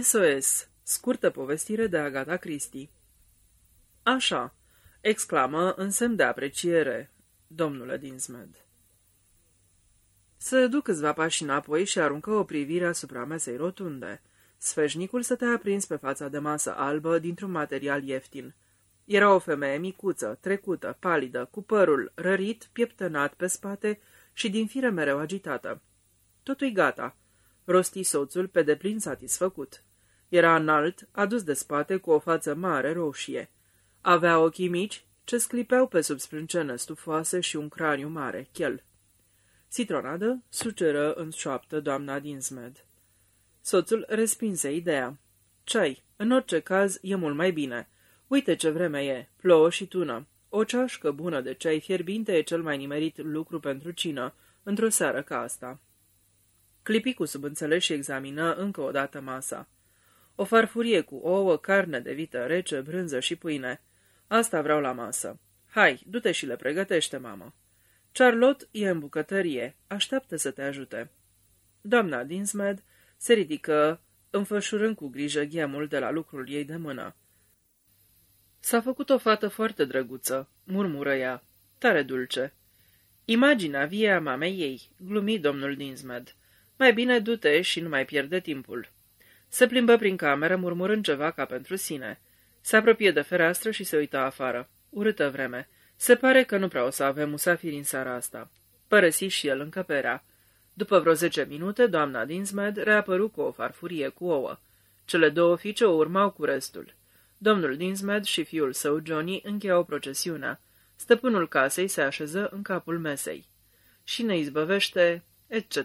SOS. Scurtă povestire de Agatha Christie Așa, exclamă în semn de apreciere, domnule Dinsmed. Se duc câțiva pași înapoi și aruncă o privire asupra mesei rotunde. Sfeșnicul stătea aprins pe fața de masă albă dintr-un material ieftin. Era o femeie micuță, trecută, palidă, cu părul rărit, pieptănat pe spate și din fire mereu agitată. Totul-i gata, rosti soțul pe deplin satisfăcut. Era înalt, adus de spate, cu o față mare, roșie. Avea ochii mici, ce sclipeau pe sub sprâncenă stufoase și un craniu mare, chel. Citronadă suceră în șoaptă doamna Dinsmed. Soțul respinse ideea. Ceai, în orice caz, e mult mai bine. Uite ce vreme e, plouă și tună. O ceașcă bună de ceai fierbinte e cel mai nimerit lucru pentru cină, într-o seară ca asta. Clipi cu subînțeles și examină încă o dată masa. O farfurie cu ouă, carne de vită rece, brânză și pâine. Asta vreau la masă. Hai, du-te și le pregătește, mamă. Charlotte e în bucătărie. Așteaptă să te ajute. Doamna Dinsmed se ridică, înfășurând cu grijă gheamul de la lucrul ei de mână. S-a făcut o fată foarte drăguță, murmură ea, tare dulce. Imaginea vie a mamei ei, glumi domnul Dinsmed. Mai bine du-te și nu mai pierde timpul. Se plimbă prin cameră, murmurând ceva ca pentru sine. Se apropie de fereastră și se uită afară. Urâtă vreme. Se pare că nu prea o să avem musafiri în seara asta. Părăsi și el încăperea. După vreo zece minute, doamna Dinsmed reapăru cu o farfurie cu ouă. Cele două fiice o urmau cu restul. Domnul Dinsmed și fiul său, Johnny, încheiau procesiunea. Stăpânul casei se așeză în capul mesei. Și ne izbăvește, etc.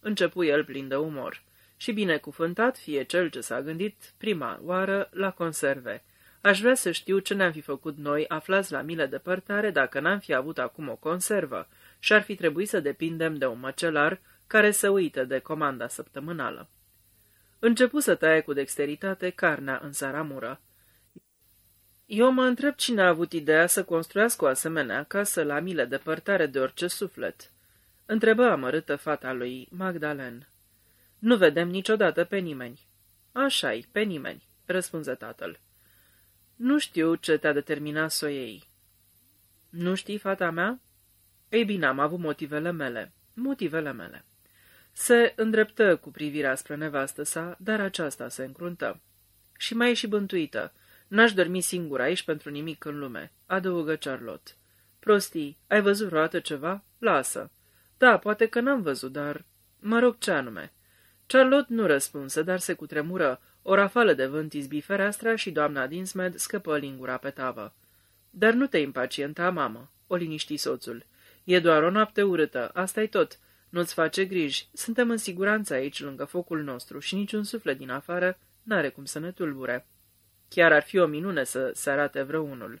Începu el plin de umor. Și binecuvântat fie cel ce s-a gândit prima oară la conserve. Aș vrea să știu ce ne-am fi făcut noi, aflați la mile depărtare, dacă n-am fi avut acum o conservă și ar fi trebuit să depindem de un măcelar care să uită de comanda săptămânală. Începu să taie cu dexteritate carnea în saramură. Eu mă întreb cine a avut ideea să construiască o asemenea casă la mile depărtare de orice suflet. Întrebă amărâtă fata lui Magdalen. Nu vedem niciodată pe nimeni. Așa-i, pe nimeni, răspunse tatăl. Nu știu ce te-a determinat să o iei. Nu știi, fata mea? Ei bine, am avut motivele mele. Motivele mele. Se îndreptă cu privirea spre nevastă sa, dar aceasta se încruntă. Și mai e și bântuită. N-aș dormi singur aici pentru nimic în lume, adăugă Charlotte. Prostii, ai văzut vreodată ceva? Lasă. Da, poate că n-am văzut, dar... Mă rog, ce anume? Charlotte nu răspunse, dar se cutremură. O rafală de vânt izbi fereastra și doamna Dinsmed scăpă lingura pe tavă. Dar nu te impacienta, mamă, o liniști soțul. E doar o noapte urâtă, asta e tot. Nu-ți face griji, suntem în siguranță aici, lângă focul nostru, și niciun suflet din afară n-are cum să ne tulbure. Chiar ar fi o minune să se arate vreunul.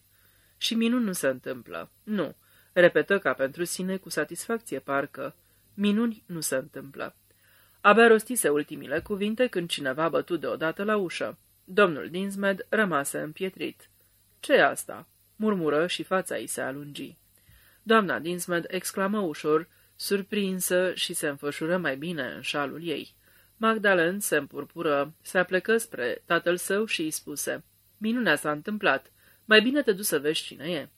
Și minuni nu se întâmplă. Nu, repetă ca pentru sine cu satisfacție parcă. Minuni nu se întâmplă. Abia rostise ultimile cuvinte când cineva a bătut deodată la ușă. Domnul Dinsmed rămase împietrit. ce e asta?" murmură și fața ei se alungi. Doamna Dinsmed exclamă ușor, surprinsă și se înfășură mai bine în șalul ei. Magdalen se împurpură, se aplecă spre tatăl său și îi spuse, Minunea s-a întâmplat, mai bine te duci să vezi cine e."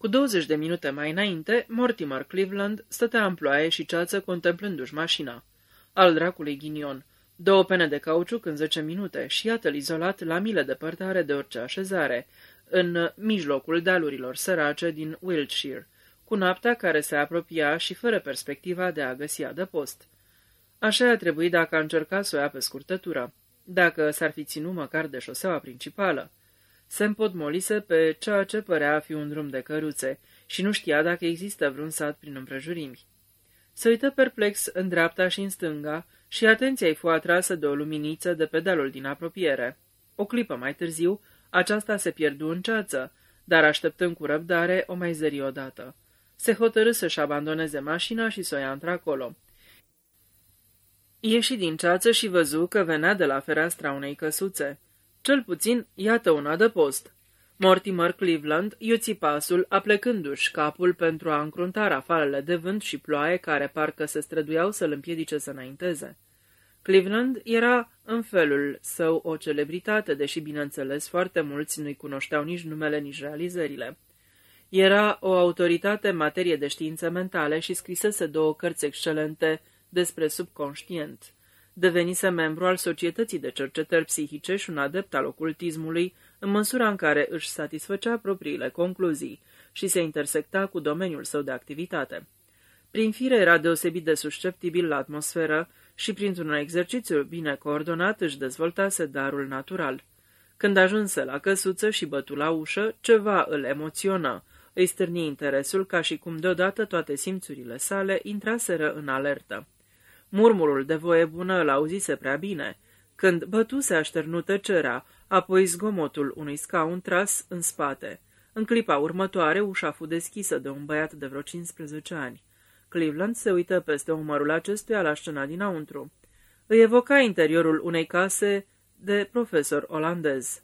Cu 20 de minute mai înainte, Mortimer Cleveland stătea în ploaie și ceață contemplându-și mașina. Al dracului ghinion. Două pene de cauciuc în 10 minute și iată-l izolat la mile departare de orice așezare, în mijlocul dealurilor sărace din Wiltshire, cu noaptea care se apropia și fără perspectiva de a găsi adăpost. Așa a trebuit dacă a încercat să o ia pe scurtătură, dacă s-ar fi ținut măcar de șoseaua principală se împodmolise pe ceea ce părea a fi un drum de căruțe și nu știa dacă există vreun sat prin împrejurimi. Se uită perplex în dreapta și în stânga și atenția îi fu atrasă de o luminiță de pedalul din apropiere. O clipă mai târziu, aceasta se pierdu în ceață, dar așteptând cu răbdare, o mai zări odată. Se hotărâ să-și abandoneze mașina și să o ia într-acolo. Ieși din ceață și văzu că venea de la fereastra unei căsuțe. Cel puțin, iată un adăpost. Mortimer Cleveland iuți pasul, aplecându-și capul pentru a încrunta rafalele de vânt și ploaie care parcă se străduiau să-l împiedice să înainteze. Cleveland era în felul său o celebritate, deși, bineînțeles, foarte mulți nu-i cunoșteau nici numele, nici realizările. Era o autoritate în materie de științe mentale și scrisese două cărți excelente despre subconștient. Devenise membru al Societății de Cercetări Psihice și un adept al ocultismului, în măsura în care își satisfăcea propriile concluzii și se intersecta cu domeniul său de activitate. Prin fire era deosebit de susceptibil la atmosferă și printr-un exercițiu bine coordonat își dezvoltase darul natural. Când ajunse la căsuță și bătu la ușă, ceva îl emoționa, îi stârni interesul ca și cum deodată toate simțurile sale intraseră în alertă. Murmurul de voie bună îl auzise prea bine. Când bătuse așternu tăcerea, apoi zgomotul unui scaun tras în spate. În clipa următoare, ușa fu deschisă de un băiat de vreo 15 ani. Cleveland se uită peste umărul acestuia la scena dinăuntru. Îi evoca interiorul unei case de profesor olandez.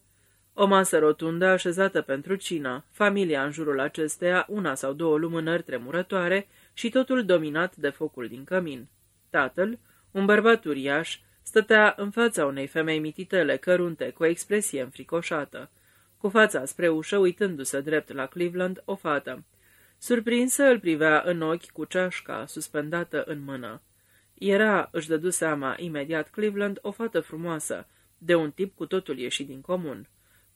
O masă rotundă așezată pentru cină, familia în jurul acesteia, una sau două lumânări tremurătoare și totul dominat de focul din cămin. Tatăl, un bărbat uriaș, stătea în fața unei femei mititele, cărunte, cu o expresie înfricoșată. Cu fața spre ușă, uitându-se drept la Cleveland, o fată. Surprinsă, îl privea în ochi cu ceașca suspendată în mână. Era, își dădu seama imediat Cleveland, o fată frumoasă, de un tip cu totul ieșit din comun.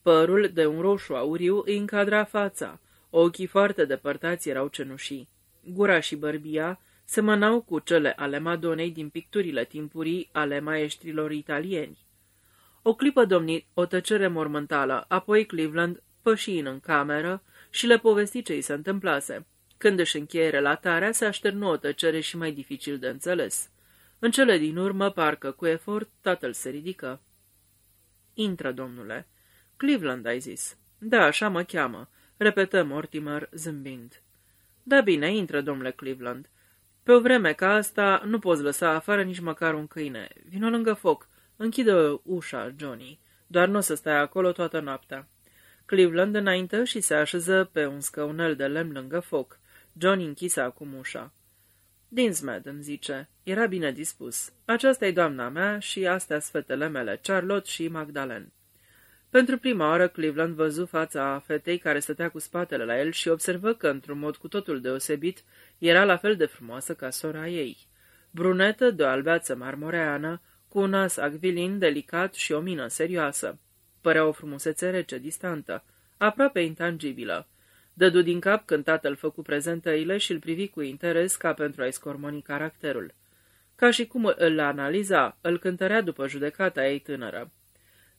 Părul de un roșu auriu îi încadra fața, ochii foarte depărtați erau cenușii. Gura și bărbia semănau cu cele ale Madonei din picturile timpurii ale maestrilor italieni. O clipă domni o tăcere mormântală, apoi Cleveland păși în cameră și le povesti ce i se întâmplase. Când își încheie relatarea, se așternu o tăcere și mai dificil de înțeles. În cele din urmă, parcă cu efort, tatăl se ridică. Intră, domnule. Cleveland, ai zis. Da, așa mă cheamă, repetă Mortimer zâmbind. Da bine, intră, domnule Cleveland. Pe o vreme ca asta nu poți lăsa afară nici măcar un câine. Vino lângă foc. Închide ușa, Johnny. Doar nu o să stai acolo toată noaptea. Cleveland înainte și se așeză pe un scăunel de lemn lângă foc. Johnny închise acum ușa. Dinsmed, îmi zice, era bine dispus. Aceasta e doamna mea și astea fetele mele, Charlotte și Magdalene. Pentru prima oară Cleveland văzu fața fetei care stătea cu spatele la el și observă că, într-un mod cu totul deosebit, era la fel de frumoasă ca sora ei. Brunetă, de o albeață marmoreană, cu un nas acvilin, delicat și o mină serioasă. Părea o frumusețe rece, distantă, aproape intangibilă. Dădu din cap când tatăl făcu prezentările și îl privi cu interes ca pentru a-i scormoni caracterul. Ca și cum îl analiza, îl cântărea după judecata ei tânără.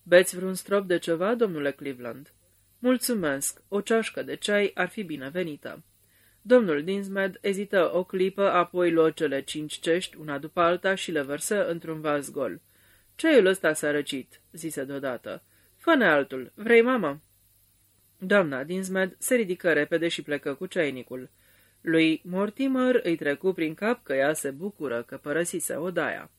Beți vreun strop de ceva, domnule Cleveland?" Mulțumesc, o ceașcă de ceai ar fi binevenită." Domnul Dinsmed ezită o clipă, apoi luă cele cinci cești, una după alta, și le vărsă într-un vas gol. Ceaiul ăsta s-a răcit," zise deodată. Fă-ne altul. Vrei, mamă?" Doamna Dinsmed se ridică repede și plecă cu ceainicul. Lui Mortimer îi trecu prin cap că ea se bucură că părăsise odaia.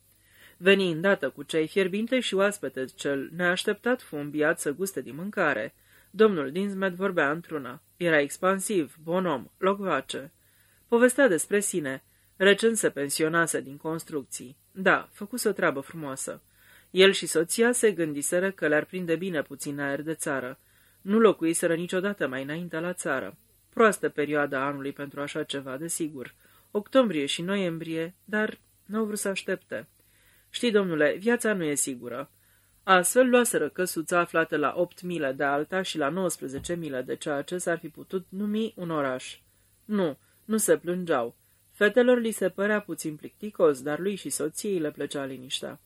Veni îndată cu ceai fierbinte și oaspete cel neașteptat fu înbiat să guste din mâncare. Domnul Dinsmed vorbea într-una. Era expansiv, bon om, locvace. Povestea despre sine. Recent se pensionase din construcții. Da, făcuse o treabă frumoasă. El și soția se gândiseră că le-ar prinde bine puțin aer de țară. Nu locuiseră niciodată mai înainte la țară. Proastă perioada anului pentru așa ceva, desigur. Octombrie și noiembrie, dar n-au vrut să aștepte. Știi, domnule, viața nu e sigură. Astfel luaseră căsuța aflată la opt mile de alta și la 19 mile de ceea ce s-ar fi putut numi un oraș. Nu, nu se plângeau. Fetelor li se părea puțin plicticos, dar lui și soției le plăcea liniștea.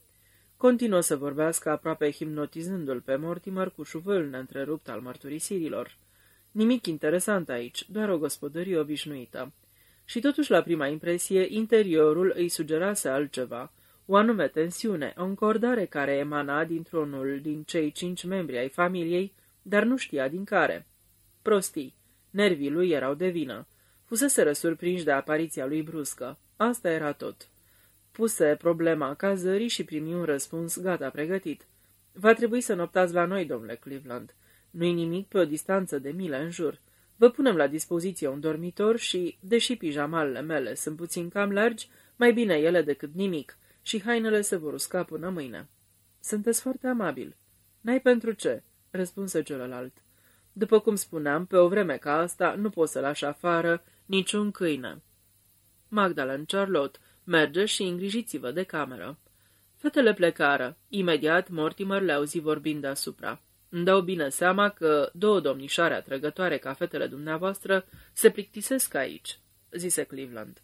Continuă să vorbească aproape hipnotizându-l pe Mortimer cu șuvâl neîntrerupt al mărturisirilor. Nimic interesant aici, doar o gospodărie obișnuită. Și totuși, la prima impresie, interiorul îi sugerase altceva – o anume tensiune, o încordare care emana dintr-unul din cei cinci membri ai familiei, dar nu știa din care. Prostii. Nervii lui erau de vină. Fusese surprinși de apariția lui bruscă. Asta era tot. Puse problema cazării și primi un răspuns gata pregătit. Va trebui să noptați la noi, domnule Cleveland. Nu-i nimic pe o distanță de mile în jur. Vă punem la dispoziție un dormitor și, deși pijamalele mele sunt puțin cam largi, mai bine ele decât nimic și hainele se vor usca până mâine. Sunteți foarte amabil. N-ai pentru ce, răspunse celălalt. După cum spuneam, pe o vreme ca asta nu pot să lași afară niciun câine. Magdalen Charlotte, merge și îngrijiți-vă de cameră. Fetele plecară. Imediat Mortimer le auzi vorbind deasupra. Îmi dau bine seama că două domnișoare atrăgătoare ca fetele dumneavoastră se plictisesc aici, zise Cleveland.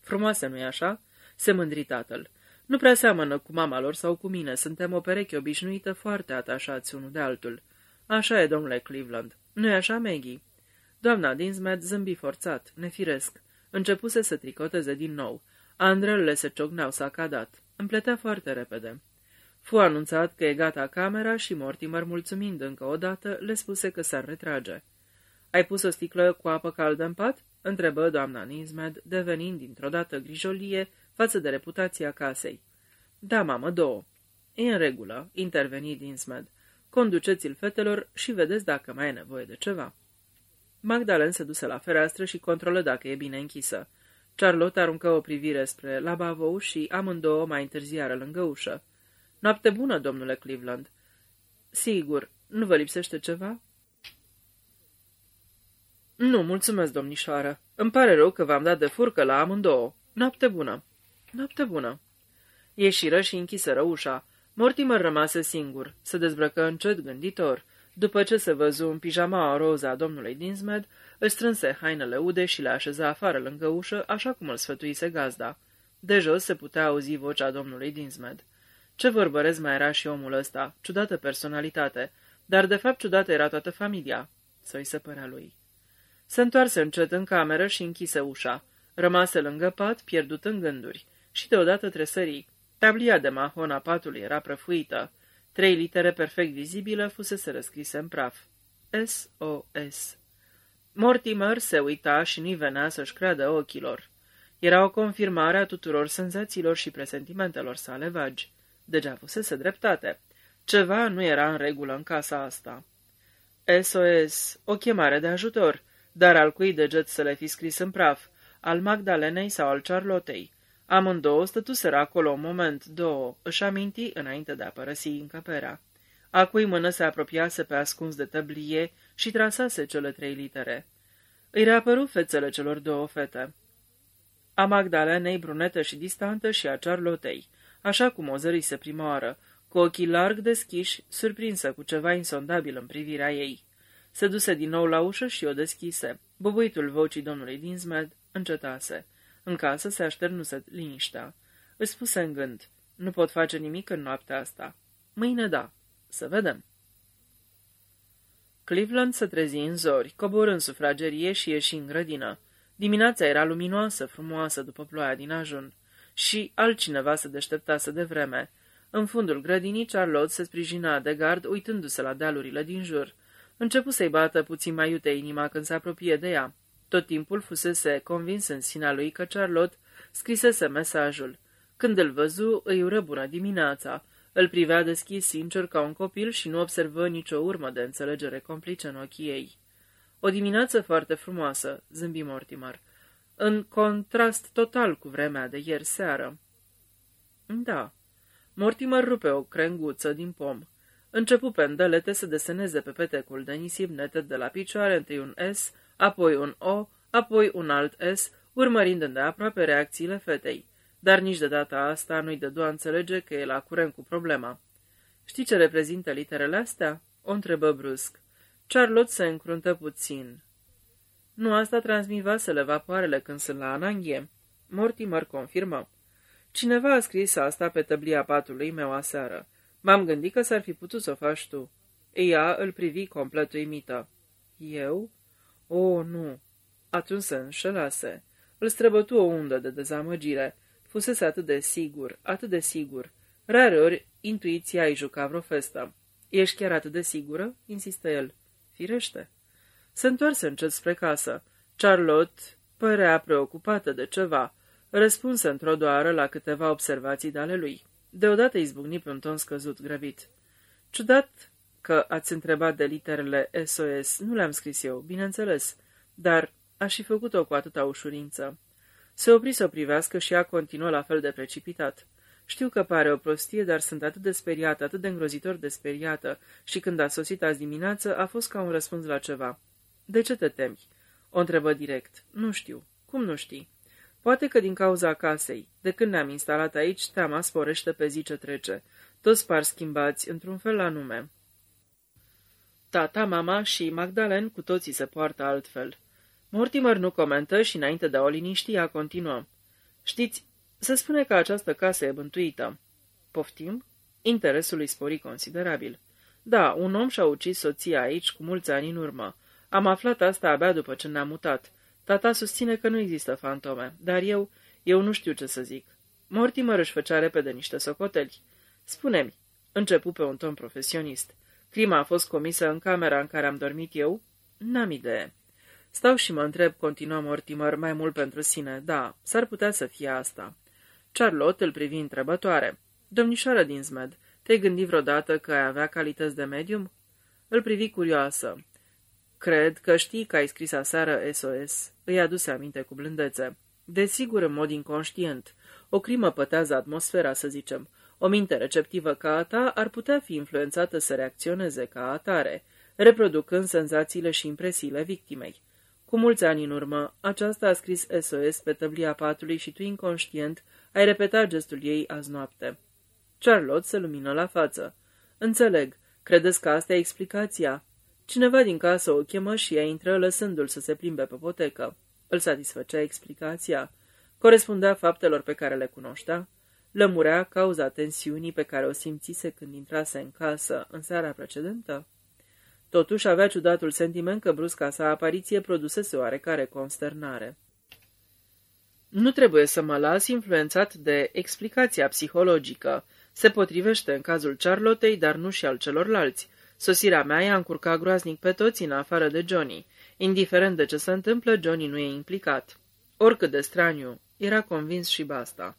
Frumoase, nu-i așa? Se mândri tatăl. Nu prea seamănă cu mama lor sau cu mine, suntem o pereche obișnuită foarte atașați unul de altul. Așa e, domnule Cleveland. Nu-i așa, Maggie? Doamna Dinsmed zâmbi forțat, nefiresc. Începuse să tricoteze din nou. Andrelele se ciocneau sacadat. Împletea foarte repede. Fu anunțat că e gata camera și Mortimer, mulțumind încă o dată, le spuse că s-ar retrage. Ai pus o sticlă cu apă caldă în pat?" întrebă doamna Nismed, devenind dintr-o dată grijolie față de reputația casei. Da, mamă, două." E în regulă," interveni Dinsmed. Conduceți-l fetelor și vedeți dacă mai e nevoie de ceva." Magdalen se duse la fereastră și controlă dacă e bine închisă. Charlotte aruncă o privire spre lavabo și amândouă mai întârziară lângă ușă. Noapte bună, domnule Cleveland. Sigur, nu vă lipsește ceva? Nu, mulțumesc, domnișoară. Îmi pare rău că v-am dat de furcă la amândouă. Noapte bună. Noapte bună. Ieșiră și închiseră ușa. Mortimer rămase singur, se dezbrăcă încet gânditor. După ce se văzu în pijama roză a domnului Dinsmed, își strânse hainele ude și le așeza afară lângă ușă, așa cum îl sfătuise gazda. De jos se putea auzi vocea domnului Dinsmed. Ce vorbărez mai era și omul ăsta, ciudată personalitate, dar de fapt ciudată era toată familia, să-i se părea lui. Se întoarse încet în cameră și închise ușa. Rămase lângă pat, pierdut în gânduri, și deodată tresării. Tablia de mahon a patului era prăfuită. Trei litere perfect vizibile fusese răscrise în praf. S-O-S. Mortimer se uita și nu-i venea să-și creadă ochilor. Era o confirmare a tuturor senzațiilor și presentimentelor sale vagi. Deja fusese dreptate. Ceva nu era în regulă în casa asta. SOS, o chemare de ajutor, dar al cui deget să le fi scris în praf, al Magdalenei sau al Charlottei. Amândouă stătuseră acolo un moment, două, își aminti înainte de a părăsi încăperea. A cui mână se apropiase pe ascuns de tăblie și trasase cele trei litere. Îi reapăru fețele celor două fete. A Magdalenei brunetă și distantă și a Charlottei, așa cum o zărise prima oară, cu ochii larg deschiși, surprinsă cu ceva insondabil în privirea ei. Se duse din nou la ușă și o deschise. Bubuitul vocii domnului Dinsmed încetase. În casă se așternuse liniștea. Își spuse în gând, nu pot face nimic în noaptea asta. Mâine da. Să vedem. Cleveland se trezi în zori, coborând în sufragerie și ieși în grădină. Dimineața era luminoasă, frumoasă după ploaia din ajun. Și altcineva se deșteptase de vreme. În fundul grădinii, Charlotte se sprijina de gard, uitându-se la dealurile din jur. Începu să-i bată puțin mai iute inima când se apropie de ea. Tot timpul fusese convins în sinea lui că Charlotte scrisese mesajul. Când îl văzu, îi ură bună dimineața. Îl privea deschis sincer ca un copil și nu observă nicio urmă de înțelegere complice în ochii ei. O dimineață foarte frumoasă, zâmbi Mortimer, în contrast total cu vremea de ieri seară. Da. Mortimer rupe o crenguță din pom. Începu pendelete să deseneze pe petecul de nisip neted de la picioare întâi un S, apoi un O, apoi un alt S, urmărind îndeaproape reacțiile fetei. Dar nici de data asta nu-i dădu a înțelege că e la curent cu problema. Știi ce reprezintă literele astea?" o întrebă brusc. Charlotte se încruntă puțin. Nu asta transmit vasele vapoarele când sunt la ananghie. Mortimer confirmă. Cineva a scris asta pe tăblia patului meu aseară. M-am gândit că s-ar fi putut să o faci tu. Ea îl privi complet uimită. Eu? O, nu. Atunci se înșelase. Îl străbătu o undă de dezamăgire. Fusese atât de sigur, atât de sigur. Rareori, intuiția îi juca vreo festă. Ești chiar atât de sigură?" insistă el. Firește. Se întoarse încet spre casă. Charlotte părea preocupată de ceva. Răspunse într-o doară la câteva observații de ale lui. Deodată izbucni pe un ton scăzut grăbit. Ciudat Că ați întrebat de literele SOS, nu le-am scris eu, bineînțeles, dar aș fi făcut-o cu atâta ușurință. Se opri să o privească și ea continuă la fel de precipitat. Știu că pare o prostie, dar sunt atât de speriată, atât de îngrozitor de speriată, și când a sosit azi dimineață, a fost ca un răspuns la ceva. De ce te temi? O întrebă direct. Nu știu. Cum nu știi? Poate că din cauza casei. De când ne-am instalat aici, teama sporește pe zi ce trece. Toți par schimbați, într-un fel anume. Tata, mama și Magdalen cu toții se poartă altfel. Mortimer nu comentă și înainte de a o liniști, ea continuă. Știți, se spune că această casă e bântuită. Poftim? Interesul îi spori considerabil. Da, un om și-a ucis soția aici cu mulți ani în urmă. Am aflat asta abia după ce ne-am mutat. Tata susține că nu există fantome, dar eu, eu nu știu ce să zic. Mortimer își făcea repede niște socoteli. Spune-mi, începu pe un ton profesionist. Crima a fost comisă în camera în care am dormit eu? N-am idee. Stau și mă întreb, continuă Mortimer, mai mult pentru sine. Da, s-ar putea să fie asta. Charlotte îl privi întrebătoare. Domnișoară Dinsmed, te-ai gândit vreodată că ai avea calități de medium? Îl privi curioasă. Cred că știi că ai scris aseară SOS. Îi aduse aminte cu blândețe. Desigur, în mod inconștient. O crimă pătează atmosfera, să zicem. O minte receptivă ca a ta ar putea fi influențată să reacționeze ca atare, reproducând senzațiile și impresiile victimei. Cu mulți ani în urmă, aceasta a scris SOS pe tăblia patului și tu, inconștient, ai repetat gestul ei azi noapte. Charlotte se lumină la față. Înțeleg. Credeți că asta e explicația? Cineva din casă o chemă și ea intră lăsându-l să se plimbe pe potecă. Îl satisfăcea explicația. Corespundea faptelor pe care le cunoștea. Lămurea cauza tensiunii pe care o simțise când intrase în casă în seara precedentă. Totuși avea ciudatul sentiment că brusca sa apariție produsese oarecare consternare. Nu trebuie să mă las influențat de explicația psihologică. Se potrivește în cazul Charlottei, dar nu și al celorlalți. Sosirea mea i-a încurcat groaznic pe toți în afară de Johnny. Indiferent de ce se întâmplă, Johnny nu e implicat. Oricât de straniu, era convins și basta.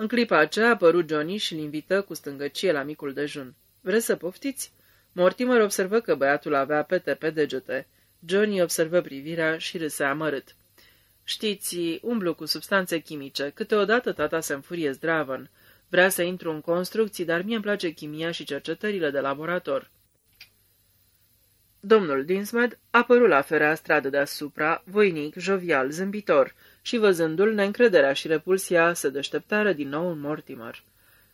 În clipa aceea a apărut Johnny și îl invită cu stângăcie la micul dejun. Vreți să poftiți?" Mortimer observă că băiatul avea pete pe degete. Johnny observă privirea și râse amărât. Știți, umblu cu substanțe chimice. Câteodată tata se înfurie zdravăn. Vrea să intru în construcții, dar mie îmi place chimia și cercetările de laborator. Domnul Dinsmed apăru la fereastra de deasupra, voinic, jovial, zâmbitor, și văzându-l, neîncrederea și repulsia se deșteptară din nou în Mortimer.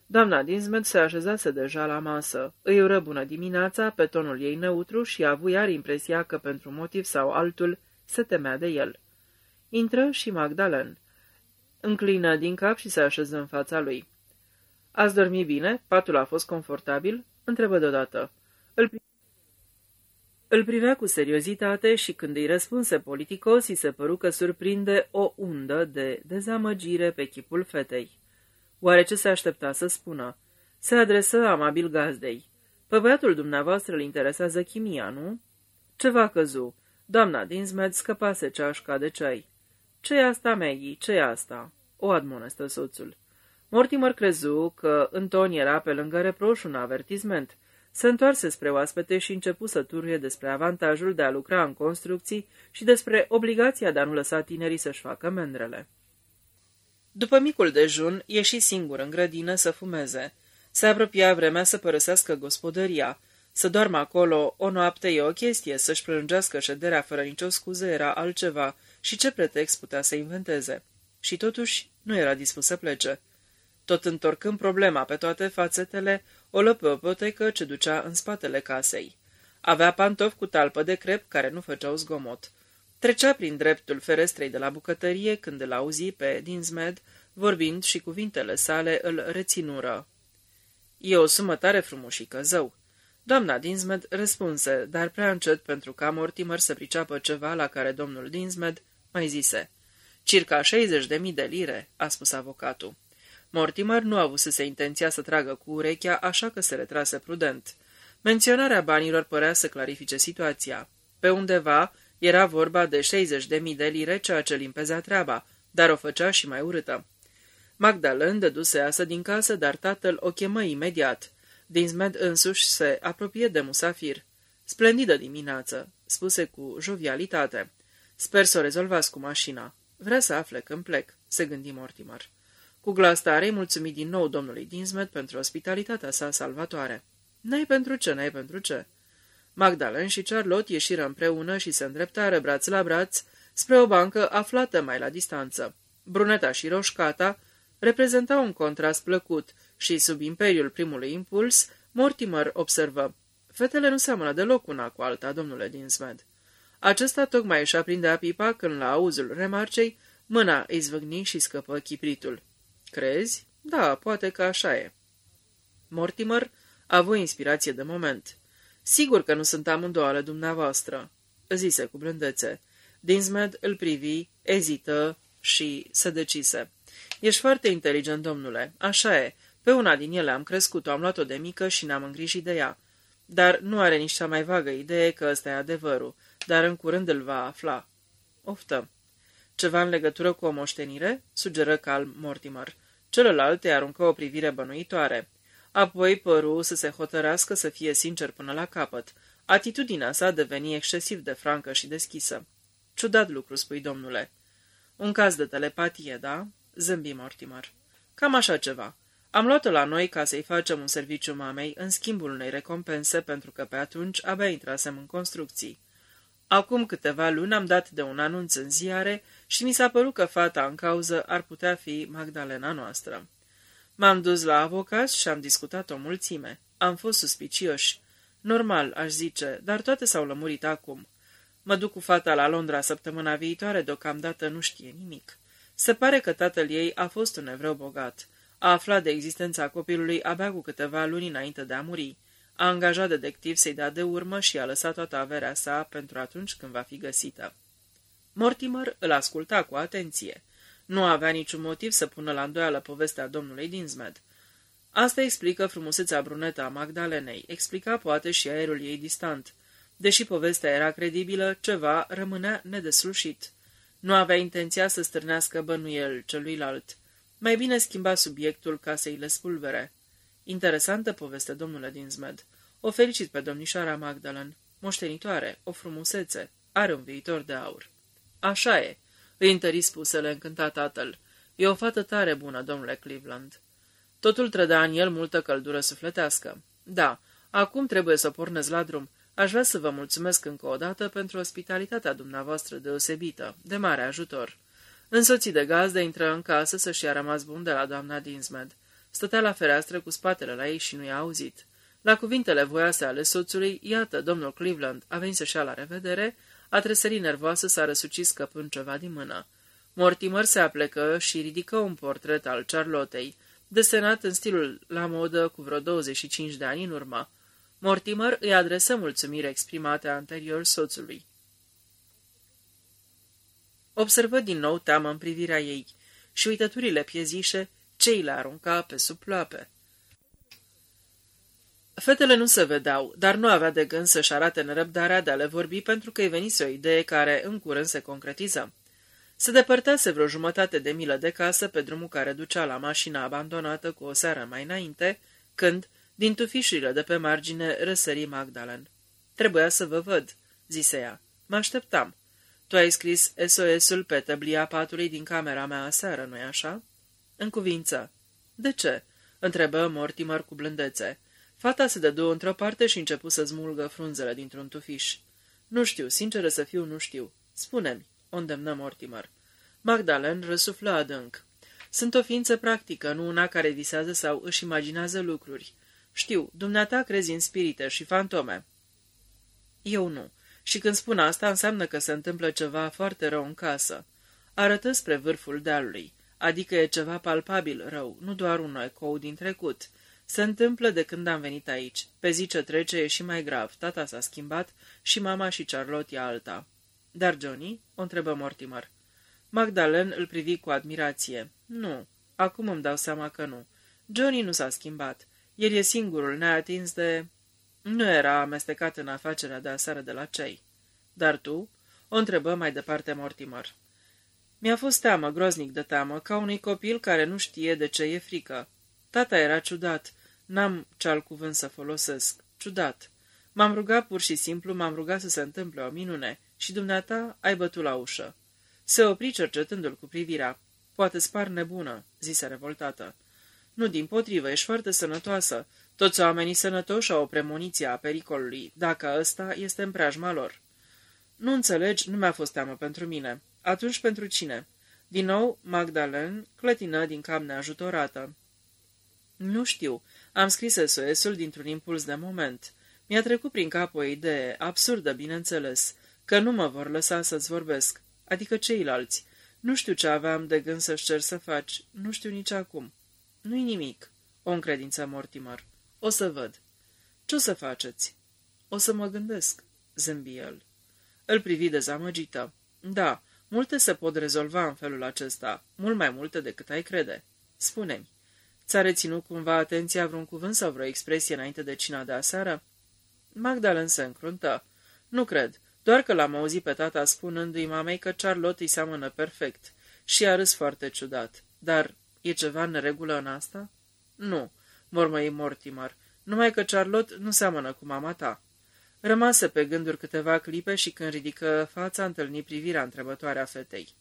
Doamna Dinsmed se așezase deja la masă. Îi ură bună dimineața pe tonul ei neutru și a avut iar impresia că pentru motiv sau altul se temea de el. Intră și Magdalen. Înclină din cap și se așeză în fața lui. Ați dormit bine? Patul a fost confortabil?" întrebă deodată. Îl, pri... Îl privea cu seriozitate și când îi răspunse politicos, îi se păru că surprinde o undă de dezamăgire pe chipul fetei. Oare ce se aștepta să spună? Se adresă amabil gazdei. Pe băiatul dumneavoastră îl interesează chimia, nu? Ceva căzu. Doamna Dinsmed scăpase ceașca de ceai. Ce-i asta, Maggie? Ce-i asta?" o admonestă soțul. Mortimer crezu că în ton era pe lângă reproș un avertisment. Se întoarse spre oaspete și începu să turie despre avantajul de a lucra în construcții și despre obligația de a nu lăsa tinerii să-și facă mendrele. După micul dejun, ieși singur în grădină să fumeze. Se apropia vremea să părăsească gospodăria. Să doarmă acolo o noapte e o chestie, să-și prelungească șederea fără nicio scuză era altceva și ce pretext putea să inventeze. Și totuși nu era dispus să plece. Tot întorcând problema pe toate fațetele, o lă pe o potecă ce ducea în spatele casei. Avea pantofi cu talpă de crep care nu făceau zgomot. Trecea prin dreptul ferestrei de la bucătărie când îl auzi pe Dinsmed, vorbind și cuvintele sale îl reținură. E o sumă tare frumușică, zău. Doamna Dinsmed răspunse, dar prea încet pentru ca Mortimer să priceapă ceva la care domnul Dinsmed mai zise. Circa 60 de mii de lire, a spus avocatul. Mortimer nu a avut să se intenția să tragă cu urechea, așa că se retrase prudent. Menționarea banilor părea să clarifice situația. Pe undeva era vorba de 60 de mii de lire, ceea ce limpezea treaba, dar o făcea și mai urâtă. Magdalen dăduse asă din casă, dar tatăl o chemă imediat. Dinsmed însuși se apropie de musafir. Splendidă dimineață, spuse cu jovialitate. Sper să o rezolvați cu mașina. Vrea să afle când plec, se gândi Mortimer. Cu glas tare, mulțumit din nou domnului Dinsmed pentru ospitalitatea sa salvatoare. N-ai pentru ce, n-ai pentru ce. Magdalen și Charlotte ieșiră împreună și se îndreptară braț la braț spre o bancă aflată mai la distanță. Bruneta și roșcata reprezentau un contrast plăcut și, sub imperiul primului impuls, Mortimer observă. Fetele nu seamănă deloc una cu alta, domnule Dinsmed. Acesta tocmai își aprindea pipa când, la auzul remarcei, mâna îi zvâgni și scăpă chipritul. Crezi? Da, poate că așa e. Mortimer a avut inspirație de moment. Sigur că nu sunt amândouă ale dumneavoastră, zise cu blândețe. Dinsmed îl privi, ezită și se decise. Ești foarte inteligent, domnule. Așa e. Pe una din ele am crescut-o, am luat-o de mică și ne-am îngrijit de ea. Dar nu are nici cea mai vagă idee că ăsta e adevărul, dar în curând îl va afla. Oftă. Ceva în legătură cu o moștenire? Sugeră calm Mortimer. Celălalt îi aruncă o privire bănuitoare. Apoi păru să se hotărască să fie sincer până la capăt. Atitudinea sa deveni excesiv de francă și deschisă. Ciudat lucru, spui, domnule. Un caz de telepatie, da? Zâmbi Mortimer. Cam așa ceva. Am luat-o la noi ca să-i facem un serviciu mamei în schimbul unei recompense pentru că pe atunci abia intrasem în construcții. Acum câteva luni am dat de un anunț în ziare și mi s-a părut că fata în cauză ar putea fi Magdalena noastră. M-am dus la avocat și am discutat o mulțime. Am fost suspicioși. Normal, aș zice, dar toate s-au lămurit acum. Mă duc cu fata la Londra săptămâna viitoare, deocamdată nu știe nimic. Se pare că tatăl ei a fost un evreu bogat. A aflat de existența copilului abia cu câteva luni înainte de a muri. A angajat detectiv să-i dea de urmă și a lăsat toată averea sa pentru atunci când va fi găsită. Mortimer îl asculta cu atenție. Nu avea niciun motiv să pună la îndoială povestea domnului Dinsmed. Asta explică frumusețea brunetă a Magdalenei, explica poate și aerul ei distant. Deși povestea era credibilă, ceva rămânea nedeslușit. Nu avea intenția să stârnească bănuiel celuilalt. Mai bine schimba subiectul ca să-i le spulvere. Interesantă poveste, domnule Dinsmed. O felicit pe domnișoara Magdalen. Moștenitoare, o frumusețe, are un viitor de aur. Așa e, îi întări spusele încântat tatăl. E o fată tare bună, domnule Cleveland. Totul trăda în el multă căldură sufletească. Da, acum trebuie să pornesc la drum. Aș vrea să vă mulțumesc încă o dată pentru ospitalitatea dumneavoastră deosebită, de mare ajutor. Însoțit de gazdă intră în casă să-și a rămas bun de la doamna Dinsmed. Stătea la fereastră cu spatele la ei și nu i-a auzit. La cuvintele voioase ale soțului, iată, domnul Cleveland a venit să-și ia la revedere, a tresărit nervoasă, s-a răsucit scăpând ceva din mână. Mortimer se aplecă și ridică un portret al Charlottei, desenat în stilul la modă cu vreo 25 de ani în urmă. Mortimer îi adresă mulțumire exprimate anterior soțului. Observă din nou teamă în privirea ei și uităturile piezișe ce îi le arunca pe sub ploape. Fetele nu se vedeau, dar nu avea de gând să-și arate nerăbdarea de a le vorbi pentru că îi venise o idee care în curând se concretiză. Se depărtase vreo jumătate de milă de casă pe drumul care ducea la mașina abandonată cu o seară mai înainte, când, din tufișurile de pe margine, răsări Magdalen. Trebuia să vă văd," zise ea. Mă așteptam. Tu ai scris SOS-ul pe tăblia patului din camera mea aseară, nu-i așa?" În cuvință. De ce?" întrebă Mortimer cu blândețe. Fata se dădu într-o parte și începu să smulgă frunzele dintr-un tufiș. Nu știu, sinceră să fiu, nu știu. Spune-mi, o îndemnă Mortimer. Magdalen răsuflă adânc. Sunt o ființă practică, nu una care visează sau își imaginează lucruri. Știu, dumneata crezi în spirite și fantome. Eu nu. Și când spun asta, înseamnă că se întâmplă ceva foarte rău în casă. Arătă spre vârful dealului, adică e ceva palpabil rău, nu doar un ecou din trecut. Se întâmplă de când am venit aici. Pe zi ce trece e și mai grav. Tata s-a schimbat și mama și Charlotte e alta. Dar Johnny? O întrebă Mortimer. Magdalen îl privi cu admirație. Nu, acum îmi dau seama că nu. Johnny nu s-a schimbat. El e singurul neatins de... Nu era amestecat în afacerea de aseară de la cei. Dar tu? O întrebă mai departe Mortimer. Mi-a fost teamă, groznic de teamă, ca unui copil care nu știe de ce e frică. Tata era ciudat. N-am ce cuvânt să folosesc. Ciudat. M-am rugat pur și simplu, m-am rugat să se întâmple o minune și dumneata ai bătut la ușă. Se opri cercetându-l cu privirea. Poate spar nebună, zise revoltată. Nu, din potrivă, ești foarte sănătoasă. Toți oamenii sănătoși au o premoniție a pericolului, dacă ăsta este în preajma lor. Nu înțelegi, nu mi-a fost teamă pentru mine. Atunci pentru cine? Din nou, Magdalen clătină din cap neajutorată. Nu știu. Am scris SOS-ul dintr-un impuls de moment. Mi-a trecut prin cap o idee, absurdă, bineînțeles, că nu mă vor lăsa să-ți vorbesc, adică ceilalți. Nu știu ce aveam de gând să-și cer să faci, nu știu nici acum. Nu-i nimic, o încredință Mortimer. O să văd. Ce o să faceți? O să mă gândesc, zâmbi el. Îl privi dezamăgită. Da, multe se pot rezolva în felul acesta, mult mai multe decât ai crede. Spune-mi, ți-a reținut cumva atenția vreun cuvânt sau vreo expresie înainte de cina de aseară? Magdalen se încruntă. Nu cred, doar că l-am auzit pe tata spunându-i mamei că Charlotte îi seamănă perfect și a râs foarte ciudat. Dar e ceva în regulă în asta? Nu, mormăi Mortimer, numai că Charlotte nu seamănă cu mama ta. Rămase pe gânduri câteva clipe și când ridică fața, întâlni privirea întrebătoare a fetei.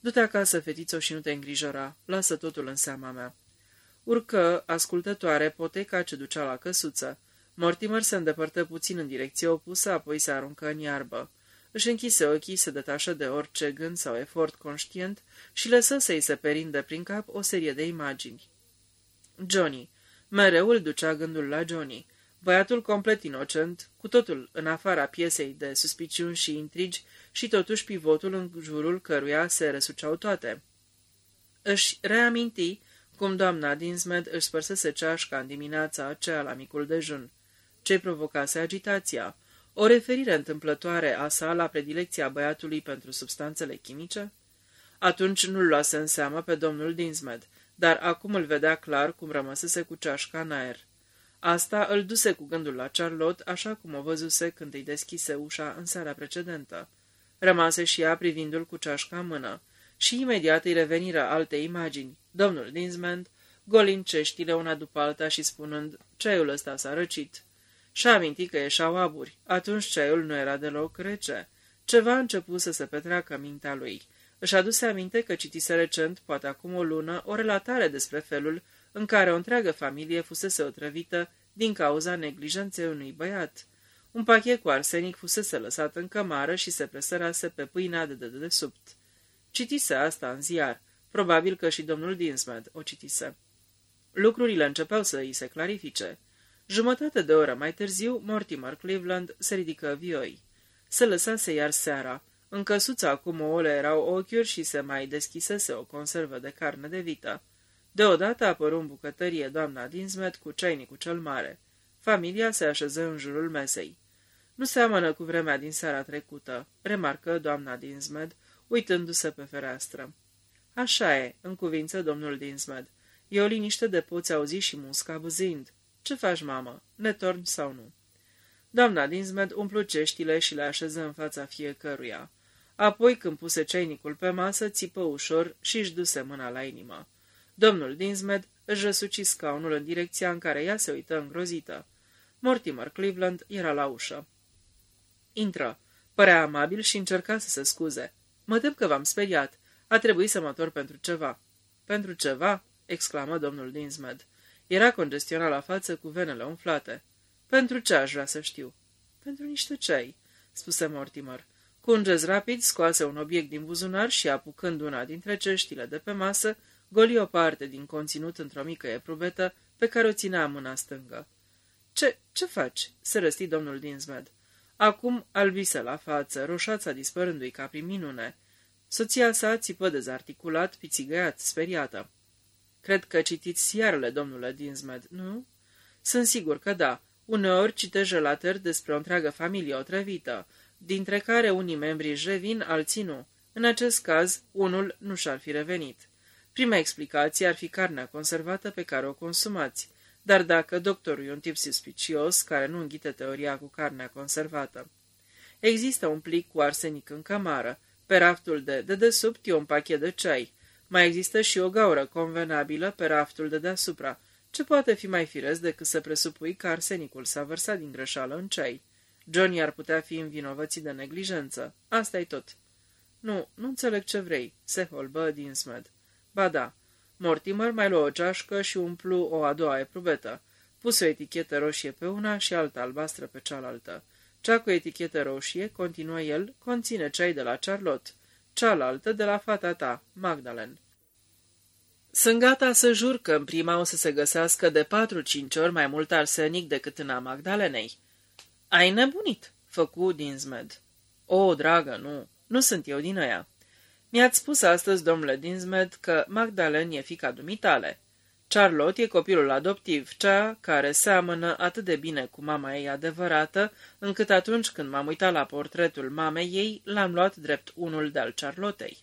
Du-te acasă, fetițo, și nu te îngrijora. Lasă totul în seama mea. Urcă, ascultătoare, poteca ce ducea la căsuță. Mortimer se îndepărtă puțin în direcție opusă, apoi se aruncă în iarbă. Își închise ochii, se detașă de orice gând sau efort conștient și lăsă să-i se perindă prin cap o serie de imagini. Johnny. Mereu îl ducea gândul la Johnny. Băiatul complet inocent, cu totul în afara piesei de suspiciuni și intrigi și totuși pivotul în jurul căruia se răsuceau toate. Își reaminti cum doamna Dinsmed își spărsese ceașca în dimineața aceea la micul dejun. Ce provocase agitația? O referire întâmplătoare a sa la predilecția băiatului pentru substanțele chimice? Atunci nu-l luase în seamă pe domnul Dinsmed, dar acum îl vedea clar cum rămăsese cu ceașca în aer. Asta îl duse cu gândul la Charlotte, așa cum o văzuse când îi deschise ușa în seara precedentă. Rămase și ea privindu-l cu ceașca în mână. Și imediat îi reveniră alte imagini. Domnul Dinsmond, golind ceștile una după alta și spunând, ceaiul ăsta s-a răcit. Și-a amintit că ieșau aburi. Atunci ceaiul nu era deloc rece. Ceva a început să se petreacă mintea lui. Își aduse aminte că citise recent, poate acum o lună, o relatare despre felul în care o întreagă familie fusese otrăvită din cauza neglijenței unui băiat. Un pachet cu arsenic fusese lăsat în cămară și se presărase pe pâinea de dedesubt. Citise asta în ziar. Probabil că și domnul Dinsmed o citise. Lucrurile începeau să îi se clarifice. Jumătate de oră mai târziu, Mortimer Cleveland se ridică vioi. Se lăsase iar seara. În căsuța acum ouăle erau ochiuri și se mai deschisese o conservă de carne de vită. Deodată apăru în bucătărie doamna Dinsmet cu ceainicul cel mare. Familia se așeză în jurul mesei. Nu seamănă cu vremea din seara trecută, remarcă doamna Dinsmed, uitându-se pe fereastră. Așa e, în cuvință domnul Dinsmed. E o liniște de poți auzi și musca buzind. Ce faci, mamă? Ne torni sau nu? Doamna Dinsmed umplu ceștile și le așeză în fața fiecăruia. Apoi, când puse ceinicul pe masă, țipă ușor și își duse mâna la inimă. Domnul Dinsmed își răsuci scaunul în direcția în care ea se uită îngrozită. Mortimer Cleveland era la ușă. Intră. Părea amabil și încerca să se scuze. Mă tem că v-am speriat. A trebuit să mă întorc pentru ceva. Pentru ceva? exclamă domnul Dinsmed. Era congestionat la față cu venele umflate. Pentru ce aș vrea să știu? Pentru niște ceai, spuse Mortimer. Cu un gest rapid scoase un obiect din buzunar și, apucând una dintre ceștile de pe masă, goli o parte din conținut într-o mică eprubetă pe care o ținea în mâna stângă. Ce, ce faci?" se răsti domnul Dinsmed. Acum albise la față, roșața dispărându-i ca prin minune. Soția sa țipă dezarticulat, pițigăiat, speriată. Cred că citiți siarele, domnule Dinsmed, nu?" Sunt sigur că da. Uneori citești relatări despre o întreagă familie otrăvită, dintre care unii membri își revin, alții nu. În acest caz, unul nu și-ar fi revenit. Prima explicație ar fi carnea conservată pe care o consumați, dar dacă doctorul e un tip suspicios care nu înghite teoria cu carnea conservată. Există un plic cu arsenic în camară, pe raftul de dedesubt e un pachet de ceai, mai există și o gaură convenabilă pe raftul de deasupra, Ce poate fi mai firesc decât să presupui că arsenicul s-a vărsat din greșeală în ceai? Johnny ar putea fi învinovățit de neglijență. asta e tot. Nu, nu înțeleg ce vrei, se holbă Dinsmed. Ba da, Mortimer mai luă o ceașcă și umplu o a doua eprubetă. Puse o etichetă roșie pe una și alta albastră pe cealaltă. Cea cu etichetă roșie, continuă el, conține ceai de la Charlotte, cealaltă de la fata ta, Magdalen. Sunt gata să jur că în prima o să se găsească de patru-cinci ori mai mult arsenic decât în a Magdalenei. Ai nebunit, făcu Dinsmed. O, dragă, nu, nu sunt eu din ăia. Mi-ați spus astăzi, domnule Dinsmed, că Magdalen e fica dumitale. Charlotte e copilul adoptiv, cea care seamănă atât de bine cu mama ei adevărată, încât atunci când m-am uitat la portretul mamei ei, l-am luat drept unul de-al Charlottei.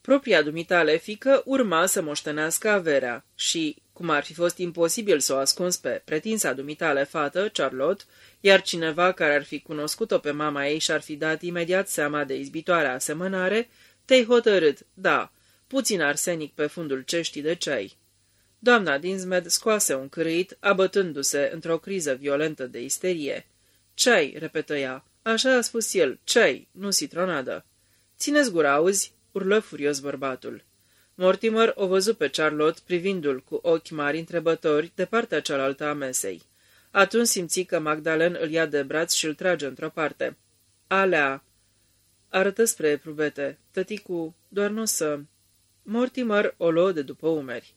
Propria dumitale fică urma să moștenească averea și, cum ar fi fost imposibil să o ascunzi pe pretinsa dumitale fată, Charlotte, iar cineva care ar fi cunoscut-o pe mama ei și-ar fi dat imediat seama de izbitoarea asemănare, te-ai hotărât, da, puțin arsenic pe fundul ceștii de ceai. Doamna Dinsmed scoase un cârâit, abătându-se într-o criză violentă de isterie. Ceai, repetă ea, așa a spus el, ceai, nu citronadă. Țineți gura, auzi? urlă furios bărbatul. Mortimer o văzu pe Charlotte privindu-l cu ochi mari întrebători de partea cealaltă a mesei. Atunci simți că Magdalen îl ia de braț și îl trage într-o parte. Alea! Arătă spre prubete. Tăticu, doar nu să... Mortimer o luă de după umeri.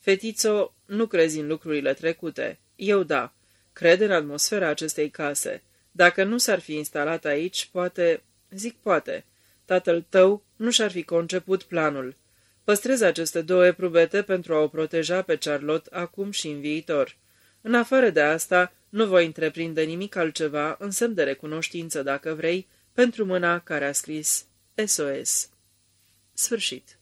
Fetițo, nu crezi în lucrurile trecute. Eu da. Cred în atmosfera acestei case. Dacă nu s-ar fi instalat aici, poate... Zic poate. Tatăl tău nu și-ar fi conceput planul. Păstrez aceste două eprubete pentru a o proteja pe Charlotte acum și în viitor. În afară de asta, nu voi întreprinde nimic altceva în semn de recunoștință, dacă vrei, pentru mâna care a scris SOS. Sfârșit.